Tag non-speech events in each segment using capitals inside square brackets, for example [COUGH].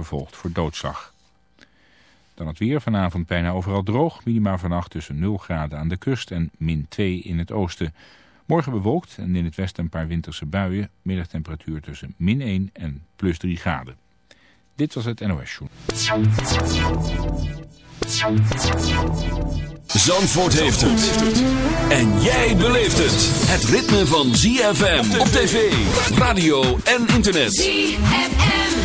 vervolgd voor doodslag. Dan het weer, vanavond bijna overal droog. Minima vannacht tussen 0 graden aan de kust en min 2 in het oosten. Morgen bewolkt en in het westen een paar winterse buien. Middagtemperatuur tussen min 1 en plus 3 graden. Dit was het NOS Show. Zandvoort heeft het. En jij beleeft het. Het ritme van ZFM op tv, radio en internet. ZFM.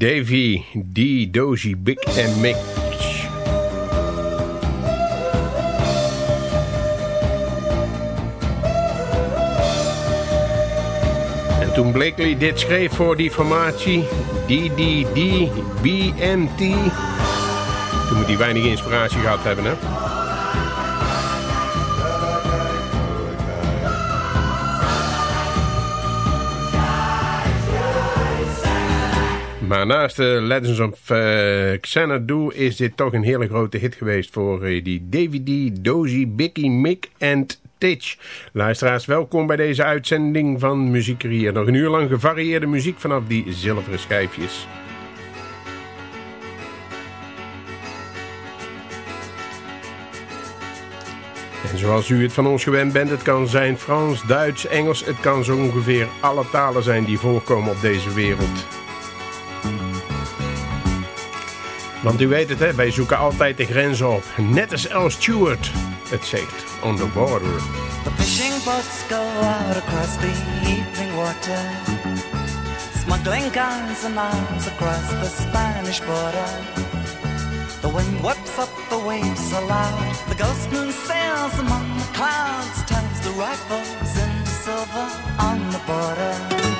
Davy, D, Dozy, Big en Mick. En toen Blakely dit schreef voor die formatie, DDD, BMT, toen moet hij weinig inspiratie gehad hebben, hè? Maar naast de Legends of Xanadu is dit toch een hele grote hit geweest voor uh, die DVD, Dozy, Bicky, Mick en Titch. Luisteraars, welkom bij deze uitzending van Muziek hier. Nog een uur lang gevarieerde muziek vanaf die zilveren schijfjes. En zoals u het van ons gewend bent, het kan zijn Frans, Duits, Engels. Het kan zo ongeveer alle talen zijn die voorkomen op deze wereld. Want u weet het, hè, wij zoeken altijd de grens op. Net als L. Stewart het zegt, on the border. The fishing boats go out across the evening water. Smuggling guns and arms across the Spanish border. The wind whips up the waves aloud. The ghost moon sails among the clouds. Turns the rifles into silver on the border.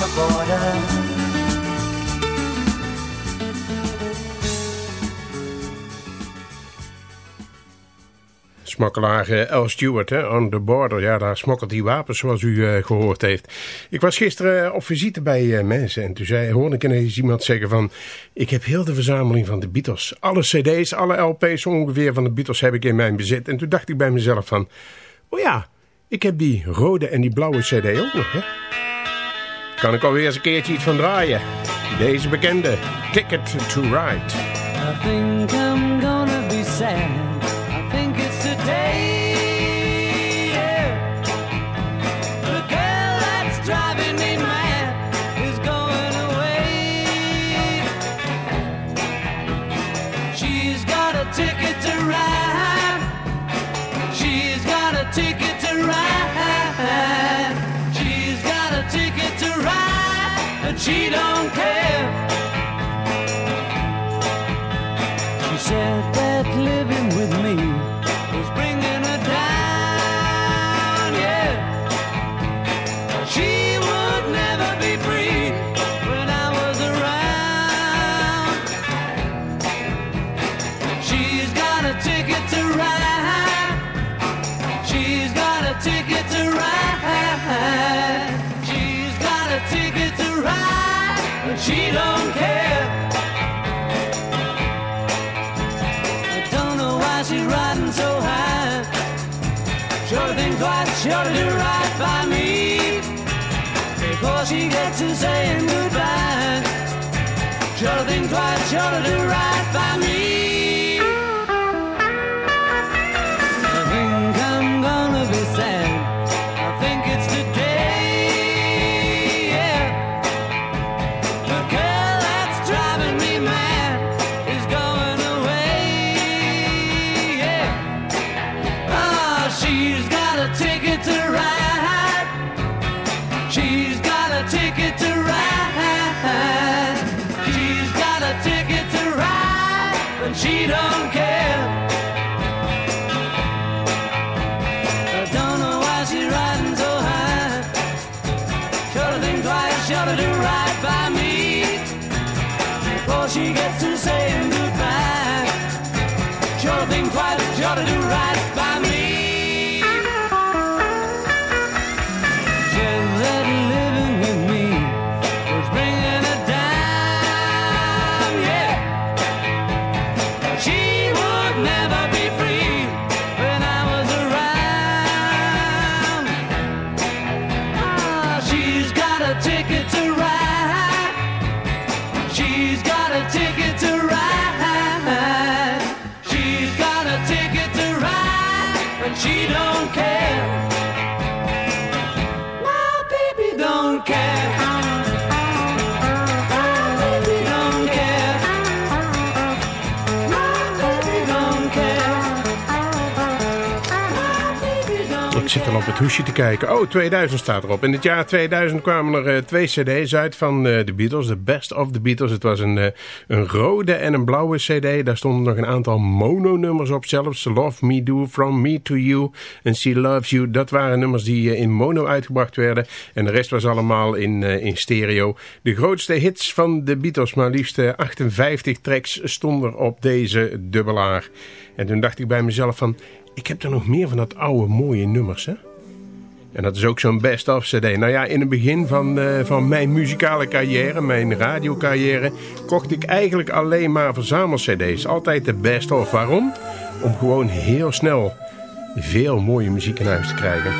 The border. Smokkelaar eh, L. Stewart, hè, on the border. Ja, daar smokkelt hij wapens, zoals u eh, gehoord heeft. Ik was gisteren eh, op visite bij eh, mensen en toen zei, hoorde ik ineens iemand zeggen van... Ik heb heel de verzameling van de Beatles. Alle cd's, alle LP's ongeveer van de Beatles heb ik in mijn bezit. En toen dacht ik bij mezelf van... Oh ja, ik heb die rode en die blauwe cd ook nog, hè. Kan ik alweer eens een keertje iets van draaien. Deze bekende, Ticket to Ride. I think I'm gonna be sad. She don't care. She said she gets to saying goodbye. Sure think twice, to do right by me. Ticket op het hoesje te kijken. Oh, 2000 staat erop. In het jaar 2000 kwamen er eh, twee cd's uit van eh, de Beatles. The Best of the Beatles. Het was een, eh, een rode en een blauwe cd. Daar stonden nog een aantal mono-nummers op zelfs. Love Me Do, From Me To You en She Loves You. Dat waren nummers die in mono uitgebracht werden. En de rest was allemaal in, in stereo. De grootste hits van de Beatles, maar liefst eh, 58 tracks stonden op deze dubbelaar. En toen dacht ik bij mezelf van... Ik heb er nog meer van dat oude mooie nummers, hè? En dat is ook zo'n best-of cd. Nou ja, in het begin van, eh, van mijn muzikale carrière, mijn radiocarrière... kocht ik eigenlijk alleen maar verzamel-cd's. Altijd de best-of. Waarom? Om gewoon heel snel veel mooie muziek in huis te krijgen.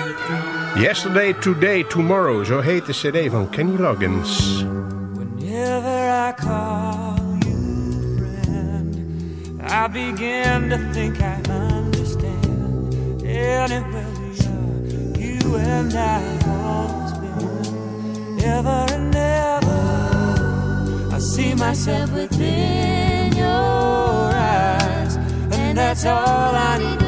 Yesterday, Today, Tomorrow. Zo heet de cd van Kenny Loggins. Whenever I call you friend, I begin to think I understand. Are, you and I always been. Ever and ever, I see myself within your eyes, and that's all I need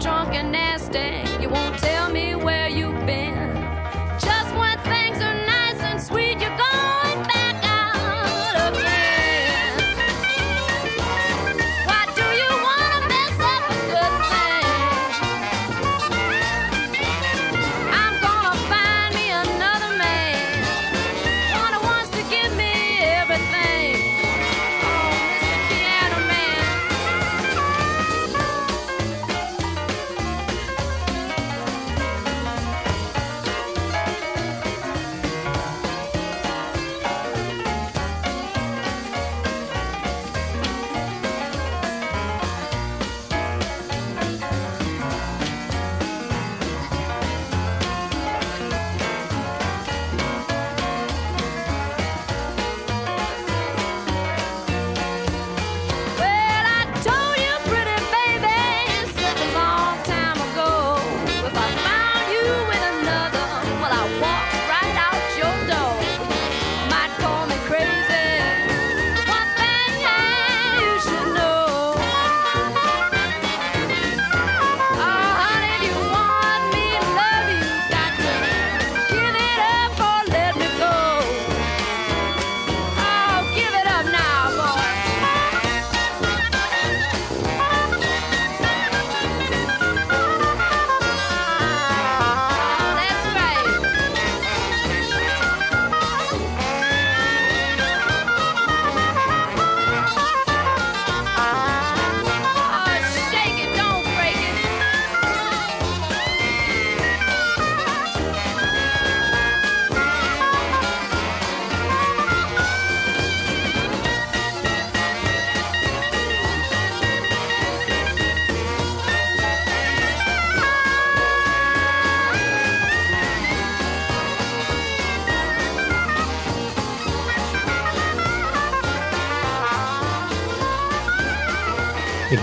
drunk and nasty.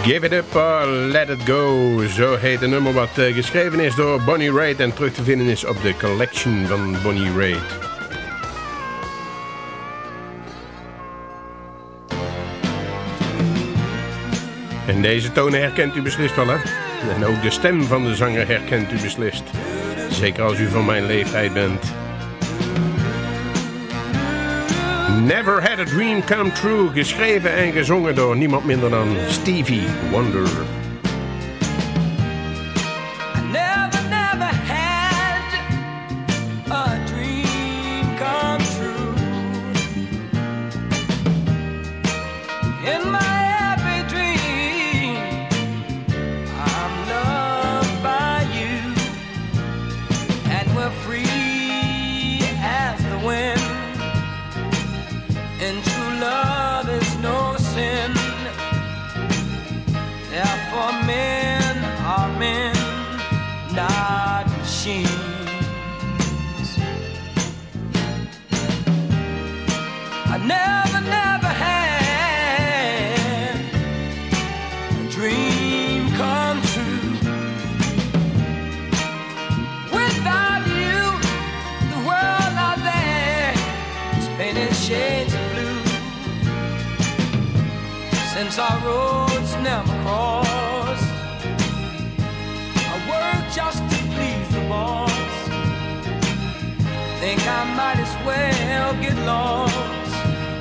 Give It Up or Let It Go. Zo heet een nummer wat uh, geschreven is door Bonnie Raitt en terug te vinden is op de collection van Bonnie Raitt. En deze tonen herkent u beslist wel, hè? En ook de stem van de zanger herkent u beslist. Zeker als u van mijn leeftijd bent. Never Had a Dream Come True, geschreven en gezongen door niemand minder dan Stevie Wonder. Well get lost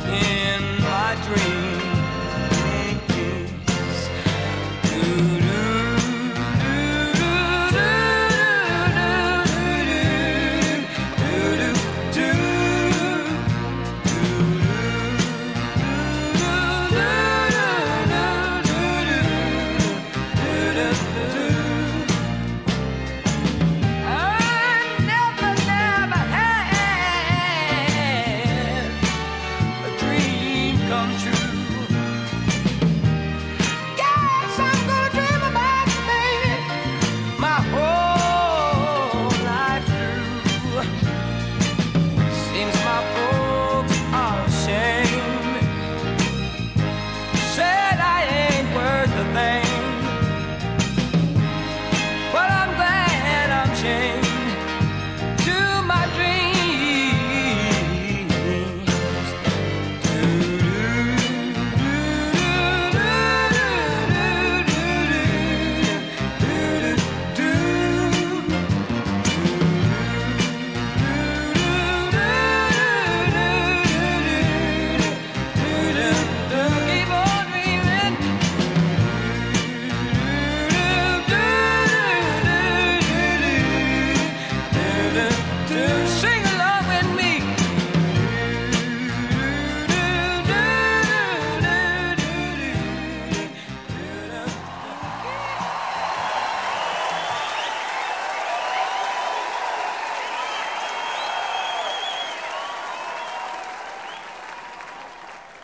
in my dreams.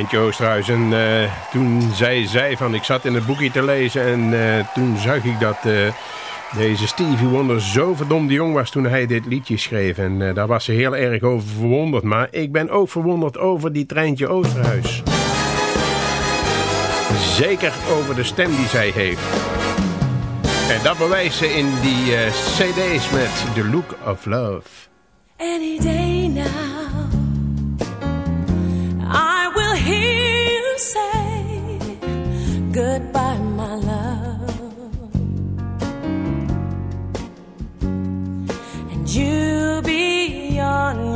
Mijntje Oosterhuis. En uh, eh, toen zij van, ik zat in het boekje te lezen en eh, toen zag ik dat eh, deze Stevie Wonder zo verdomd jong was toen hij dit liedje schreef. En daar was ze heel erg over verwonderd. Maar ik ben ook verwonderd over die Treintje Oosterhuis. Zeker over de stem die zij heeft. En dat bewijst ze in die cd's met The Look of Love. Any day.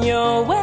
your way.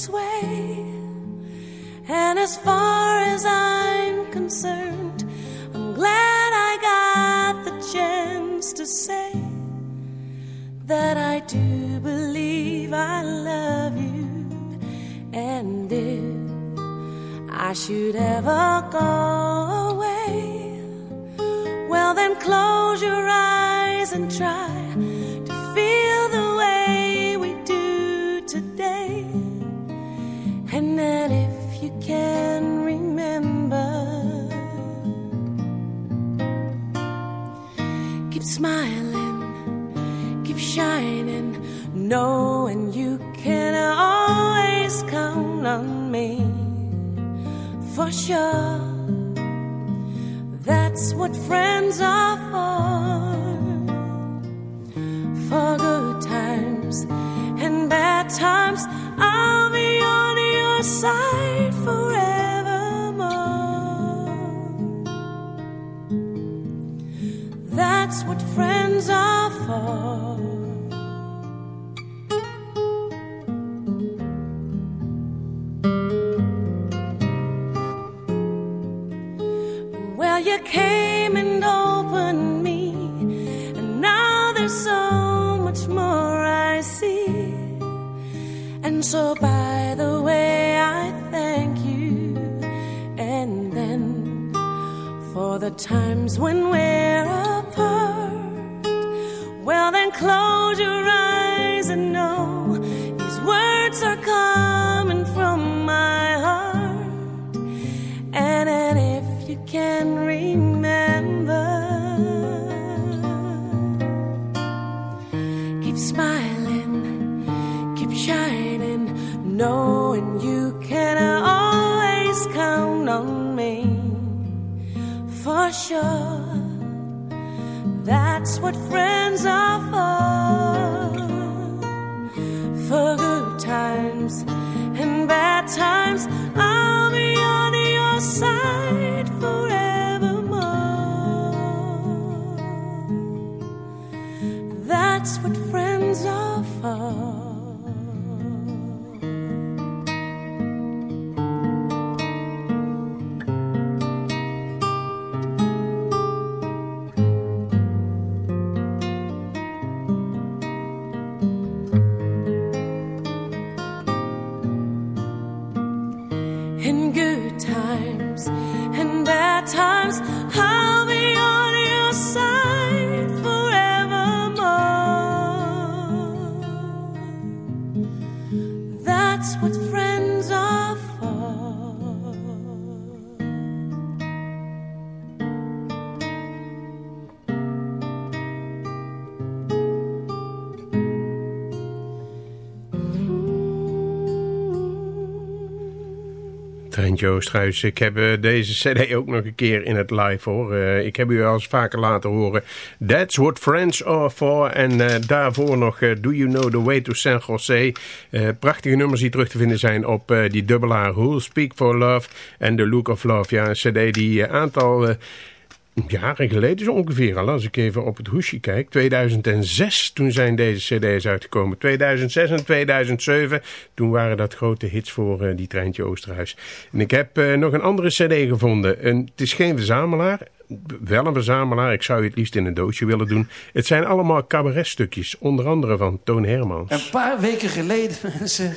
this way. The times when we're apart, well, then close your eyes and know these words are coming from my heart. And, and if you can remember, sure. That's what friends are for. For good times and bad times, Treintje Oosterhuis, ik heb eh, deze cd ook nog een keer in het live hoor. Eh, ik heb u al eens vaker laten horen. That's what friends are for. En eh, daarvoor nog Do You Know The Way To San Jose. Prachtige nummers die terug te vinden zijn op die dubbelaar Who'll Speak For Love en The Look of Love. Ja, een cd die aantal... jaren geleden zo ongeveer al, als ik even op het hoesje kijk. 2006, toen zijn deze cd's uitgekomen. 2006 en 2007, toen waren dat grote hits voor eh, die treintje Oosterhuis. En ik heb eh, nog een andere cd gevonden. En het is geen verzamelaar, wel een verzamelaar. Ik zou je het liefst in een doosje willen doen. Het zijn allemaal cabaretstukjes, onder andere van Toon Hermans. Een paar weken geleden, [LAUGHS] mensen.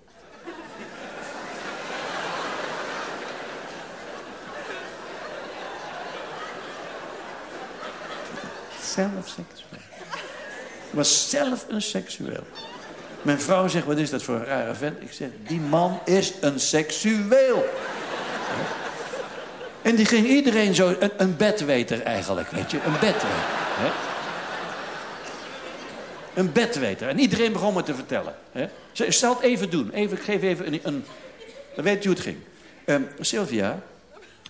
Zelf seksueel. was zelf een seksueel. Mijn vrouw zegt, wat is dat voor een rare vent? Ik zeg, die man is een seksueel. En die ging iedereen zo, een, een bedweter eigenlijk, weet je. Een bedweter. Hè? Een bedweter. En iedereen begon me te vertellen. Hè? Zal het even doen. Even, ik geef even een... een dan weet je hoe het ging. Ehm, Sylvia,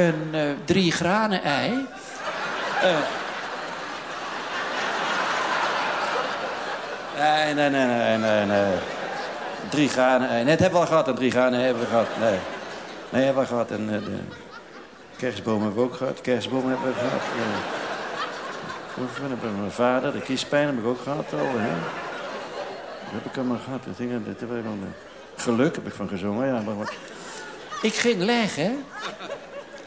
een eh, drie granen ei. Eh. nee, nee, nee, nee, nee, nee. Drie granen ei. Nee, het hebben we al gehad, een drie granen hebben we gehad. Nee, nee hebben we gehad. En eh, de kerstboom hebben we ook gehad. Kerstboom hebben we gehad. We mijn vader, de kiespijn heb ik ook gehad al. Hè? Dat heb ik allemaal gehad. Dat dingen, dat heb ik eh, geluk heb ik van gezongen. Ja, maar wat... Ik ging leggen.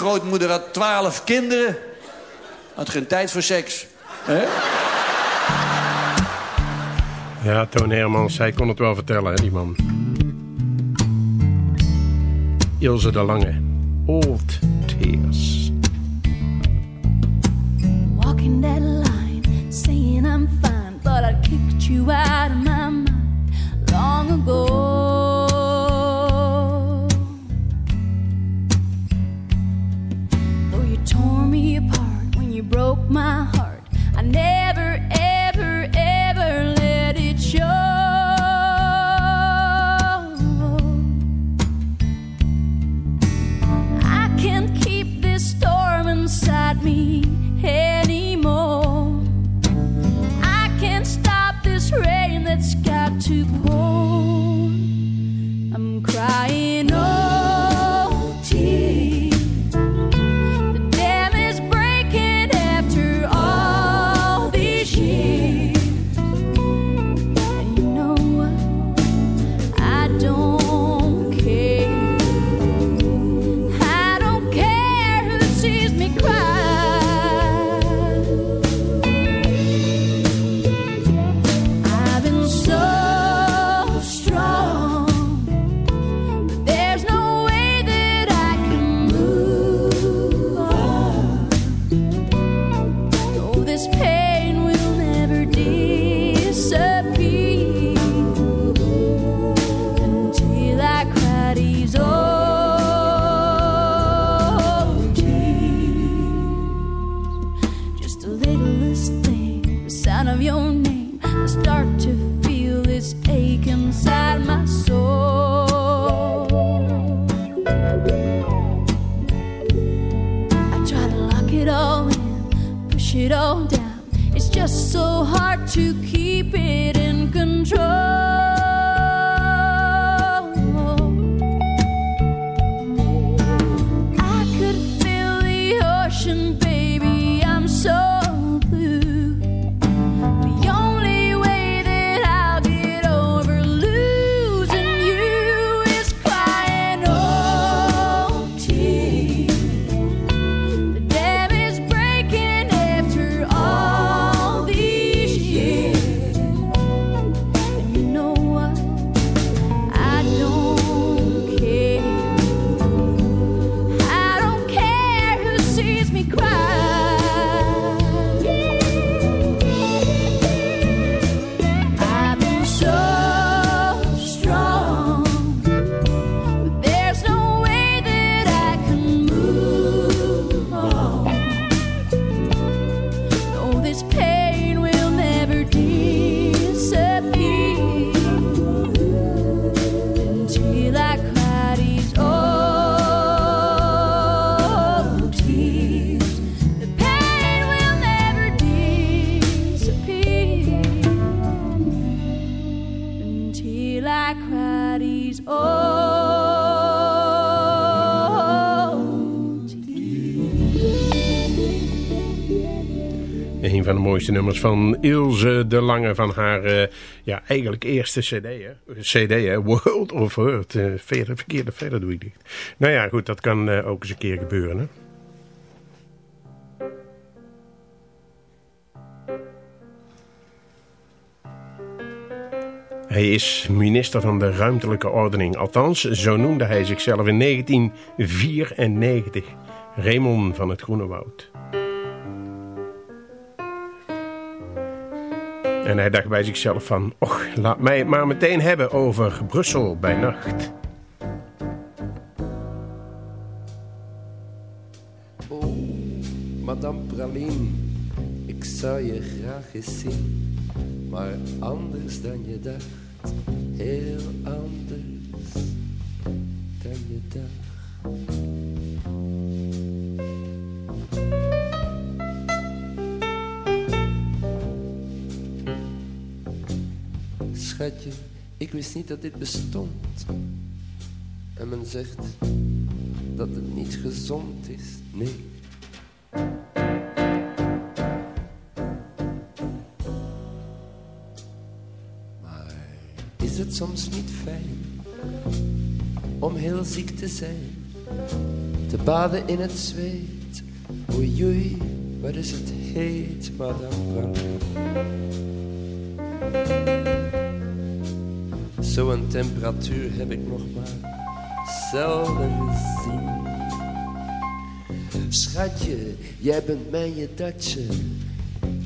Grootmoeder had twaalf kinderen. Had geen tijd voor seks. Hè? Ja, Toon Hermans, hij kon het wel vertellen, hè, die man. Ilse de Lange. Old Tears. Walking that line, saying I'm fine, but I kicked you out of my mind long ago. Mooiste nummers van Ilse de Lange van haar eh, ja, eigenlijk eerste cd. Hè? CD, hè? World of Hurt. Uh, verkeerde verder doe ik niet. Nou ja, goed, dat kan eh, ook eens een keer gebeuren. Hè? Hij is minister van de ruimtelijke ordening. Althans, zo noemde hij zichzelf in 1994. Raymond van het Groene Woud. En hij dacht bij zichzelf van... Och, laat mij het maar meteen hebben over Brussel bij nacht. Oh, Madame Praline, ik zou je graag eens zien. Maar anders dan je dacht, heel anders dan je dacht. Schatje, ik wist niet dat dit bestond. En men zegt dat het niet gezond is, nee. Maar is het soms niet fijn om heel ziek te zijn? Te baden in het zweet, oei wat is het heet, madame Praline. Zo'n temperatuur heb ik nog maar zelden gezien. Schatje, jij bent mijn je datje.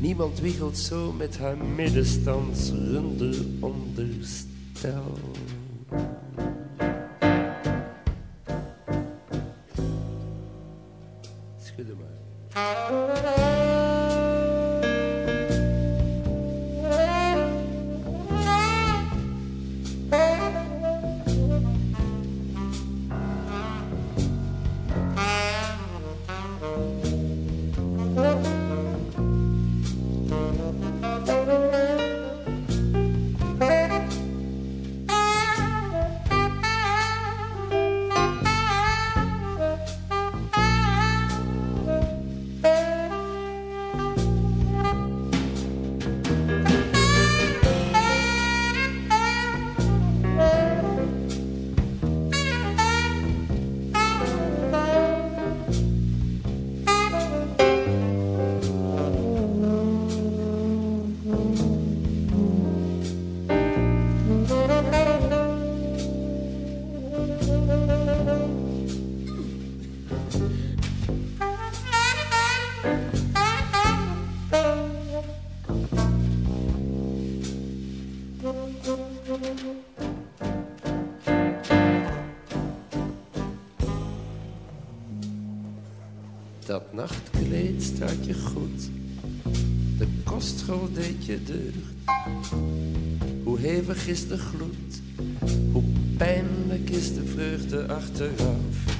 Niemand wiegelt zo met haar middenstands runder onderstel. Je deugd. Hoe hevig is de gloed, hoe pijnlijk is de vreugde achteraf.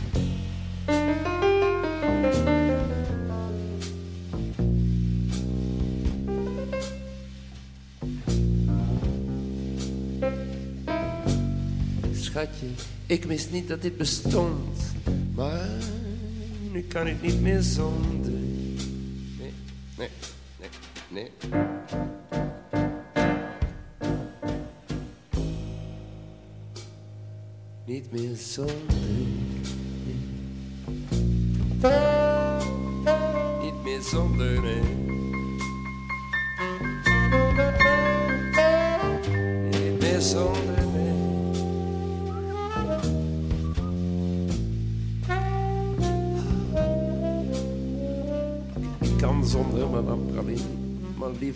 Schatje, ik wist niet dat dit bestond, maar nu kan ik niet meer zonder.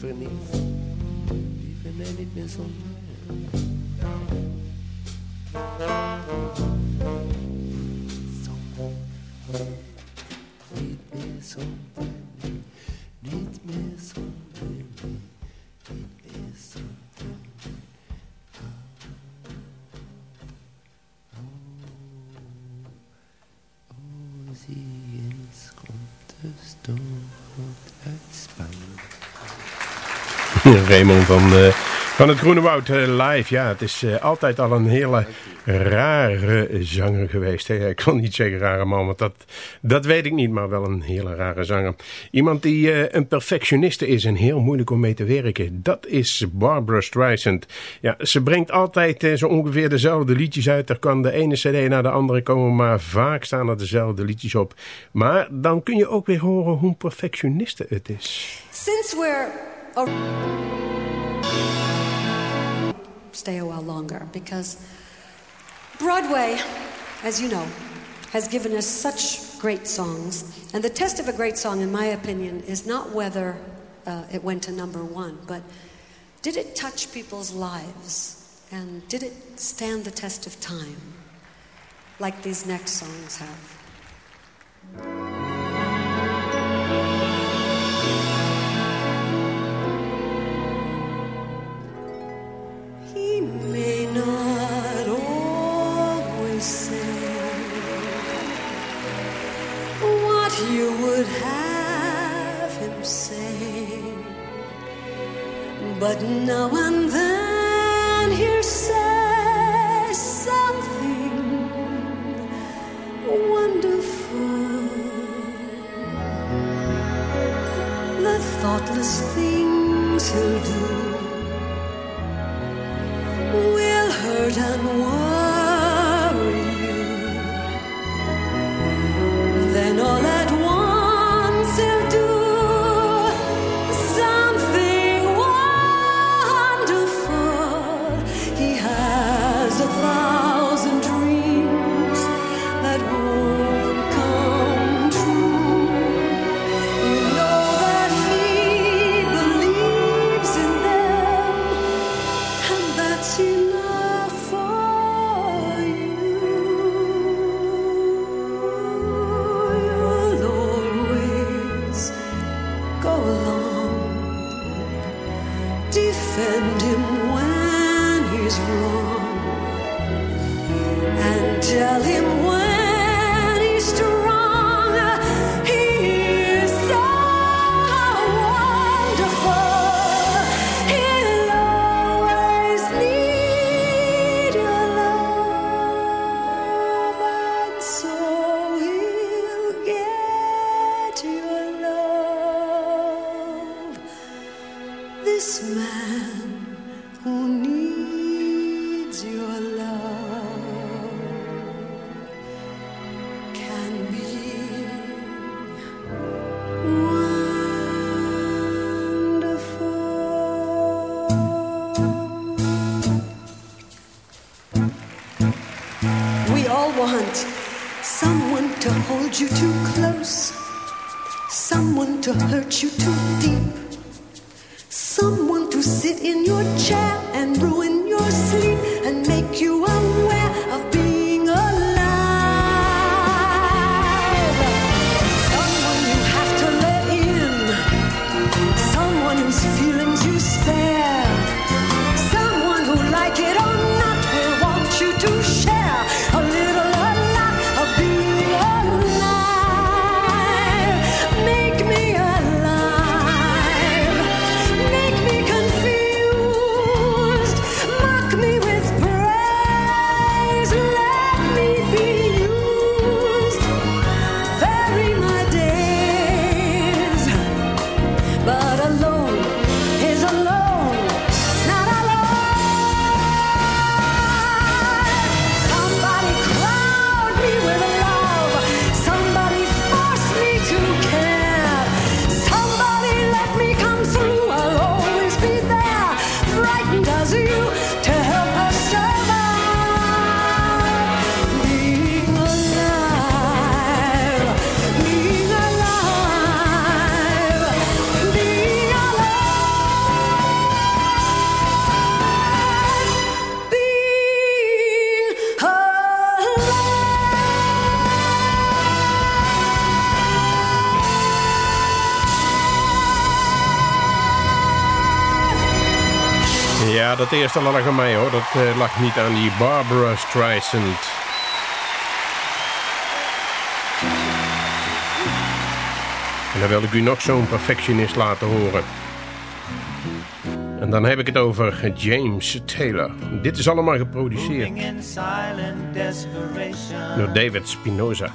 Liever niet. Liever nee, niet meer zonder. [LAUGHS] Raymond van eh, Van het Groene Woud eh, live, ja, het is eh, altijd al een hele rare zanger geweest. Ik wil niet zeggen rare man, want dat, dat weet ik niet, maar wel een hele rare zanger. Iemand die een perfectioniste is en heel moeilijk om mee te werken. Dat is Barbara Streisand. Ja, ze brengt altijd zo ongeveer dezelfde liedjes uit. Er kan de ene cd naar de andere komen, maar vaak staan er dezelfde liedjes op. Maar dan kun je ook weer horen hoe perfectioniste het is. Since we're stay a while longer because Broadway, as you know, has given us such great songs. And the test of a great song, in my opinion, is not whether uh, it went to number one, but did it touch people's lives? And did it stand the test of time, like these next songs have? But now and then he'll say something wonderful. The thoughtless things he'll do will hurt and worry Dat eerste lag aan mij hoor. Dat eh, lag niet aan die Barbara Streisand. En dan wil ik u nog zo'n perfectionist laten horen. En dan heb ik het over James Taylor. Dit is allemaal geproduceerd door David Spinoza.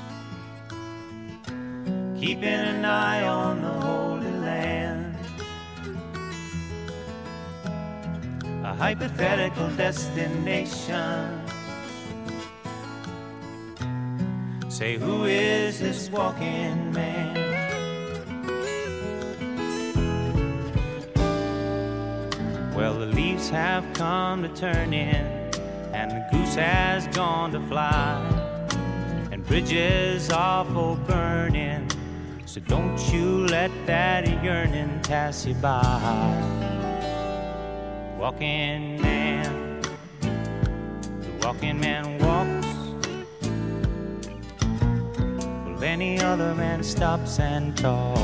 Hypothetical destination. Say, who is this walking man? Well, the leaves have come to turn in, and the goose has gone to fly, and bridges are for burning. So don't you let that yearning pass you by. Walking man, the walking man walks. Well, any other man stops and talks,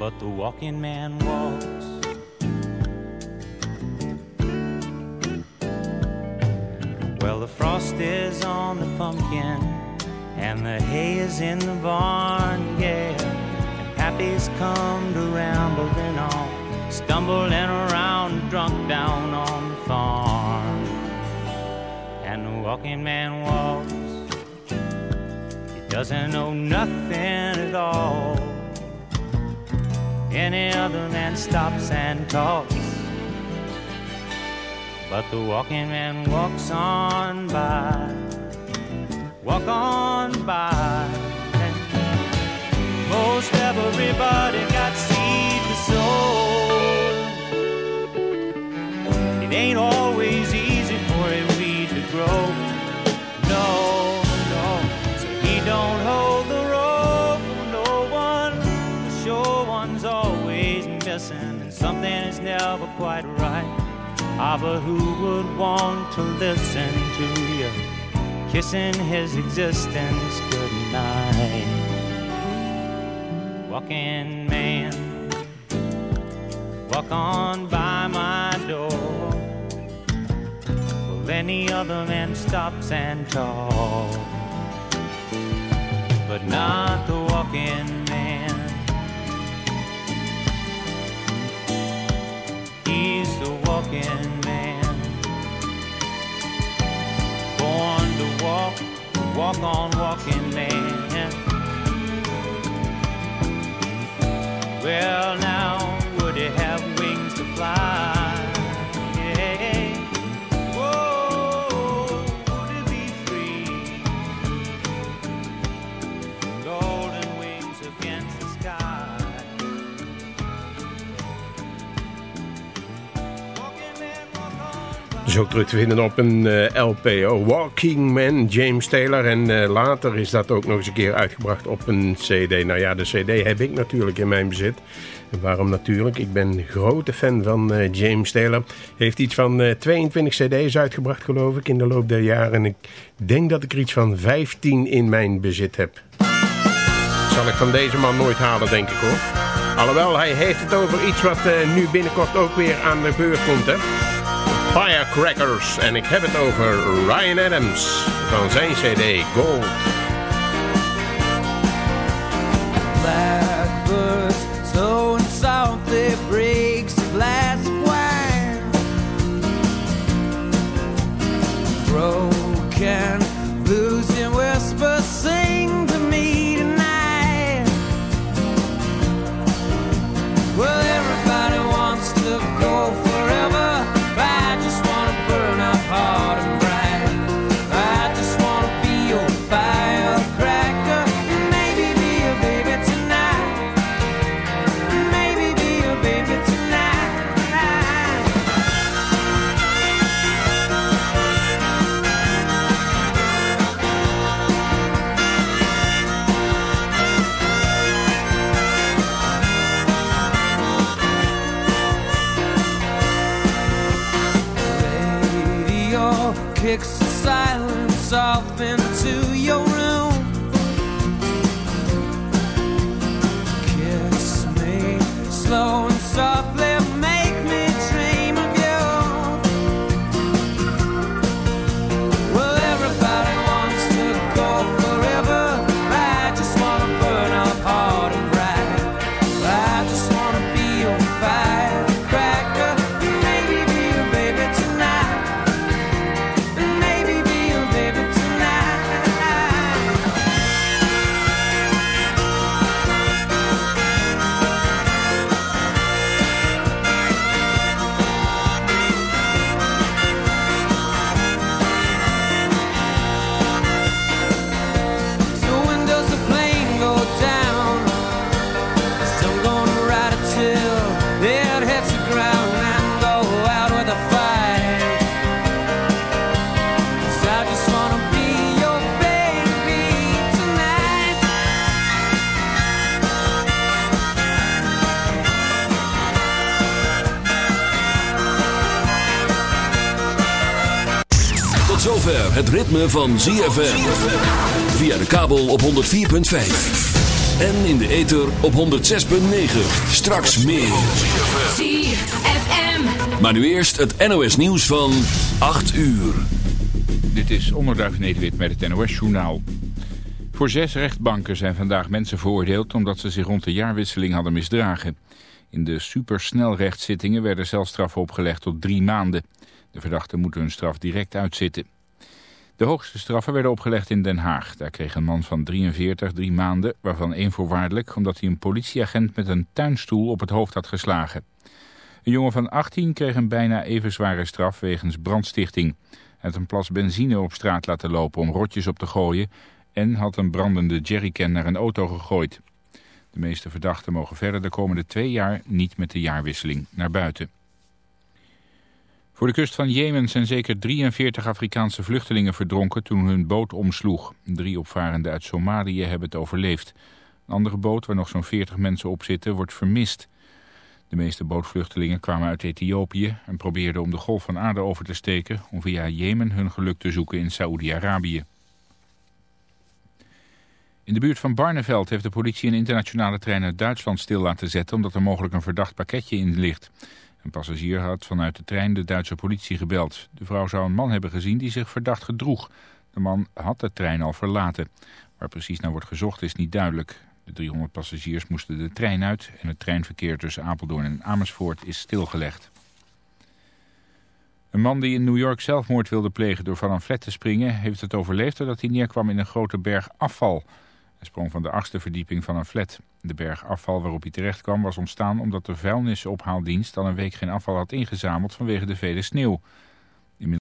but the walking man walks. Well, the frost is on the pumpkin, and the hay is in the barn, yeah. And Pappy's come to rambling on, stumbling around, drunk down on the farm. And the walking man walks, he doesn't know nothing at all. Any other man stops and talks. But the walking man walks on by, walk on by. And most everybody got seed ain't always easy for a weed to grow. No, no, so he don't hold the rope for no one. The sure one's always missing, and something is never quite right. Ah, but who would want to listen to you kissing his existence goodnight? Walking man, walk on by my any other man stops and talks, but not the walking man. He's the walking man. Born to walk, walk on walking man. Well, now, would he have wings to fly? Is ook terug te vinden op een eh, LPO. Walking Man, James Taylor. En eh, later is dat ook nog eens een keer uitgebracht op een CD. Nou ja, de CD heb ik natuurlijk in mijn bezit. En waarom natuurlijk? Ik ben grote fan van eh, James Taylor. Heeft iets van eh, 22 CD's uitgebracht, geloof ik, in de loop der jaren. En ik denk dat ik er iets van 15 in mijn bezit heb. Zal ik van deze man nooit halen, denk ik hoor. Alhoewel, hij heeft het over iets wat nu binnenkort ook weer aan de beurt komt, hè. Firecrackers. En ik heb het over Ryan Adams van zijn CD Gold. Het ritme van ZFM. Via de kabel op 104.5. En in de ether op 106.9. Straks meer. ZFM. Maar nu eerst het NOS nieuws van 8 uur. Dit is Onderduif Nederwit met het NOS-journaal. Voor zes rechtbanken zijn vandaag mensen veroordeeld omdat ze zich rond de jaarwisseling hadden misdragen. In de supersnelrechtszittingen werden celstraffen opgelegd tot drie maanden. De verdachten moeten hun straf direct uitzitten. De hoogste straffen werden opgelegd in Den Haag. Daar kreeg een man van 43 drie maanden, waarvan één voorwaardelijk... omdat hij een politieagent met een tuinstoel op het hoofd had geslagen. Een jongen van 18 kreeg een bijna even zware straf wegens brandstichting. Hij had een plas benzine op straat laten lopen om rotjes op te gooien... en had een brandende jerrycan naar een auto gegooid. De meeste verdachten mogen verder de komende twee jaar niet met de jaarwisseling naar buiten. Voor de kust van Jemen zijn zeker 43 Afrikaanse vluchtelingen verdronken toen hun boot omsloeg. Drie opvarenden uit Somalië hebben het overleefd. Een andere boot waar nog zo'n 40 mensen op zitten wordt vermist. De meeste bootvluchtelingen kwamen uit Ethiopië en probeerden om de golf van aarde over te steken om via Jemen hun geluk te zoeken in Saoedi-Arabië. In de buurt van Barneveld heeft de politie een internationale trein uit Duitsland stil laten zetten omdat er mogelijk een verdacht pakketje in ligt. Een passagier had vanuit de trein de Duitse politie gebeld. De vrouw zou een man hebben gezien die zich verdacht gedroeg. De man had de trein al verlaten. Waar precies naar wordt gezocht is niet duidelijk. De 300 passagiers moesten de trein uit en het treinverkeer tussen Apeldoorn en Amersfoort is stilgelegd. Een man die in New York zelfmoord wilde plegen door van een flat te springen... heeft het overleefd doordat hij neerkwam in een grote berg afval. Hij sprong van de achtste verdieping van een flat. De berg afval waarop hij terecht kwam was ontstaan omdat de vuilnisophaaldienst al een week geen afval had ingezameld vanwege de vele sneeuw.